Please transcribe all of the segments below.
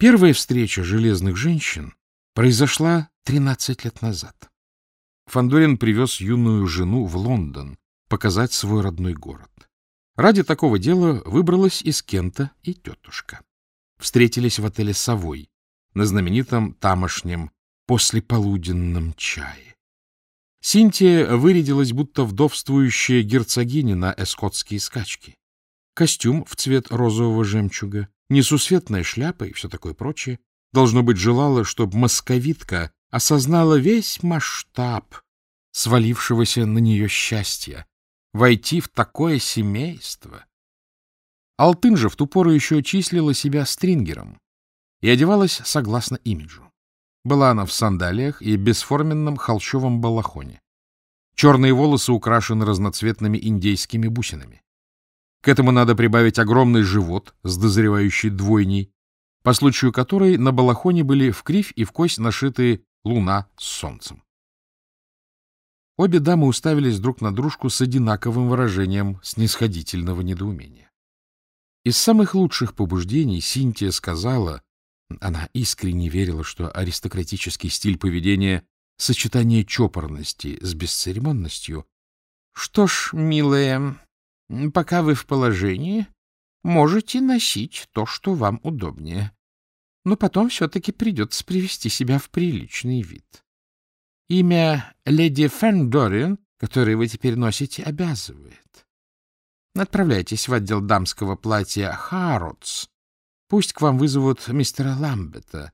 Первая встреча железных женщин произошла 13 лет назад. Фандорин привез юную жену в Лондон показать свой родной город. Ради такого дела выбралась из Кента и тетушка. Встретились в отеле «Совой» на знаменитом тамошнем послеполуденном чае. Синтия вырядилась, будто вдовствующая герцогиня на эскотские скачки. Костюм в цвет розового жемчуга, несусветная шляпа и все такое прочее. Должно быть, желала, чтобы московитка осознала весь масштаб свалившегося на нее счастья, войти в такое семейство. Алтын же в ту пору еще числила себя стрингером и одевалась согласно имиджу. Была она в сандалиях и бесформенном холщовом балахоне. Черные волосы украшены разноцветными индейскими бусинами. К этому надо прибавить огромный живот с дозревающей двойней, по случаю которой на балахоне были в кривь и в кость нашиты луна с солнцем. Обе дамы уставились друг на дружку с одинаковым выражением снисходительного недоумения. Из самых лучших побуждений Синтия сказала, она искренне верила, что аристократический стиль поведения — сочетание чопорности с бесцеремонностью. — Что ж, милая, Пока вы в положении, можете носить то, что вам удобнее. Но потом все-таки придется привести себя в приличный вид. Имя леди Фандорин, которое вы теперь носите, обязывает. Отправляйтесь в отдел дамского платья Harrods. Пусть к вам вызовут мистера Ламбета.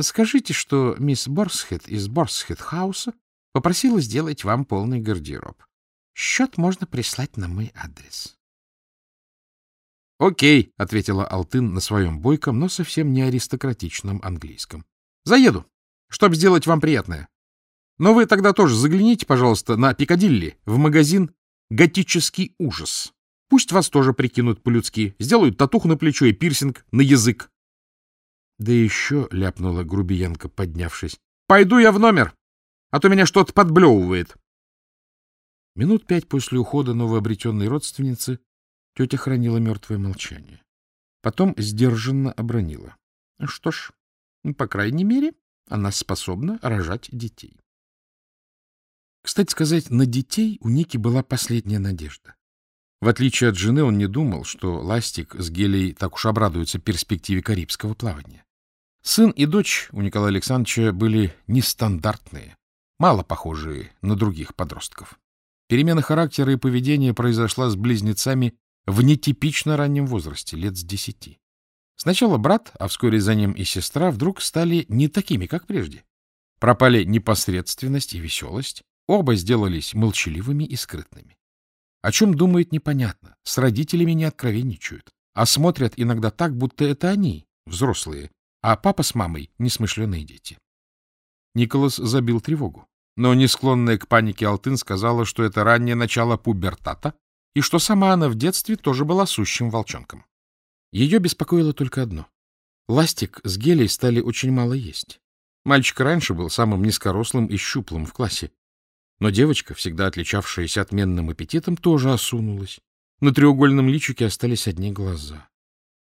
Скажите, что мисс Борсхед из Борсхед-хауса попросила сделать вам полный гардероб. Счет можно прислать на мой адрес. — Окей, — ответила Алтын на своем бойком, но совсем не аристократичном английском. — Заеду, чтобы сделать вам приятное. Но вы тогда тоже загляните, пожалуйста, на Пикадилли, в магазин «Готический ужас». Пусть вас тоже прикинут по-людски, сделают татуху на плечо и пирсинг на язык. Да еще, — ляпнула грубиянка, поднявшись, — пойду я в номер, а то меня что-то подблевывает. Минут пять после ухода новообретенной родственницы тетя хранила мертвое молчание. Потом сдержанно обронила. Что ж, по крайней мере, она способна рожать детей. Кстати сказать, на детей у Ники была последняя надежда. В отличие от жены, он не думал, что Ластик с Гелей так уж обрадуются перспективе карибского плавания. Сын и дочь у Николая Александровича были нестандартные, мало похожие на других подростков. Перемена характера и поведения произошла с близнецами в нетипично раннем возрасте, лет с десяти. Сначала брат, а вскоре за ним и сестра вдруг стали не такими, как прежде. Пропали непосредственность и веселость, оба сделались молчаливыми и скрытными. О чем думают, непонятно, с родителями не откровенничают, а смотрят иногда так, будто это они, взрослые, а папа с мамой — несмышленые дети. Николас забил тревогу. Но не склонная к панике Алтын сказала, что это раннее начало пубертата и что сама она в детстве тоже была сущим волчонком. Ее беспокоило только одно. Ластик с гелей стали очень мало есть. Мальчик раньше был самым низкорослым и щуплым в классе. Но девочка, всегда отличавшаяся отменным аппетитом, тоже осунулась. На треугольном личике остались одни глаза.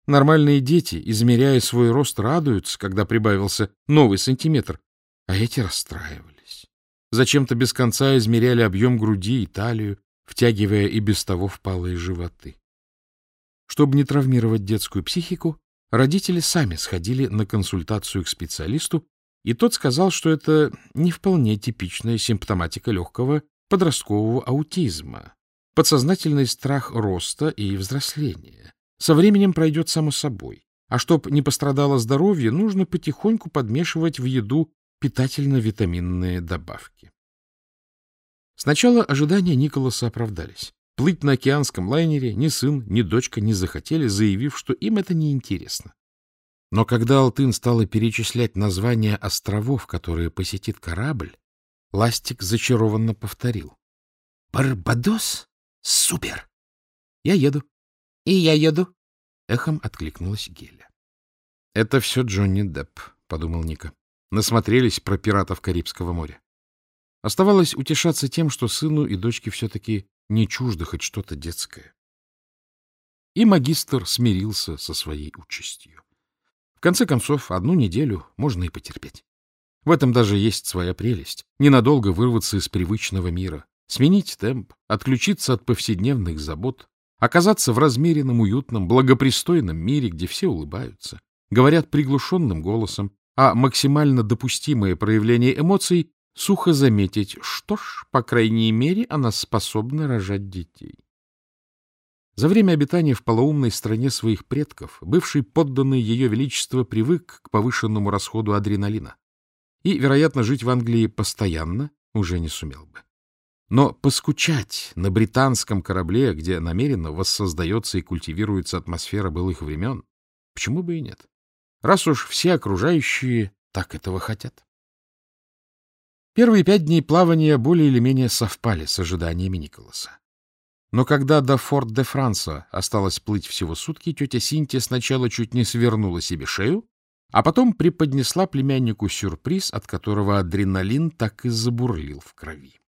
Нормальные дети, измеряя свой рост, радуются, когда прибавился новый сантиметр, а эти расстраивались. Зачем-то без конца измеряли объем груди и талию, втягивая и без того впалые животы. Чтобы не травмировать детскую психику, родители сами сходили на консультацию к специалисту, и тот сказал, что это не вполне типичная симптоматика легкого подросткового аутизма, подсознательный страх роста и взросления. Со временем пройдет само собой. А чтоб не пострадало здоровье, нужно потихоньку подмешивать в еду питательно-витаминные добавки. Сначала ожидания Николаса оправдались. Плыть на океанском лайнере ни сын, ни дочка не захотели, заявив, что им это неинтересно. Но когда Алтын стала перечислять названия островов, которые посетит корабль, Ластик зачарованно повторил. — Барбадос? Супер! — Я еду. — И я еду. Эхом откликнулась Геля. — Это все Джонни Депп, — подумал Ника. Насмотрелись про пиратов Карибского моря. Оставалось утешаться тем, что сыну и дочке все-таки не чуждо хоть что-то детское. И магистр смирился со своей участью. В конце концов, одну неделю можно и потерпеть. В этом даже есть своя прелесть. Ненадолго вырваться из привычного мира, сменить темп, отключиться от повседневных забот, оказаться в размеренном, уютном, благопристойном мире, где все улыбаются, говорят приглушенным голосом, а максимально допустимое проявление эмоций сухо заметить, что ж, по крайней мере, она способна рожать детей. За время обитания в полоумной стране своих предков бывший подданный Ее Величества привык к повышенному расходу адреналина и, вероятно, жить в Англии постоянно уже не сумел бы. Но поскучать на британском корабле, где намеренно воссоздается и культивируется атмосфера былых времен, почему бы и нет? Раз уж все окружающие так этого хотят. Первые пять дней плавания более или менее совпали с ожиданиями Николаса. Но когда до Форт-де-Франса осталось плыть всего сутки, тетя Синтия сначала чуть не свернула себе шею, а потом преподнесла племяннику сюрприз, от которого адреналин так и забурлил в крови.